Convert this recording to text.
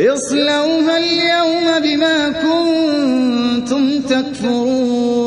اصْلَوْهَا الْيَوْمَ بِمَا كُنتُمْ تَكْفُرُونَ.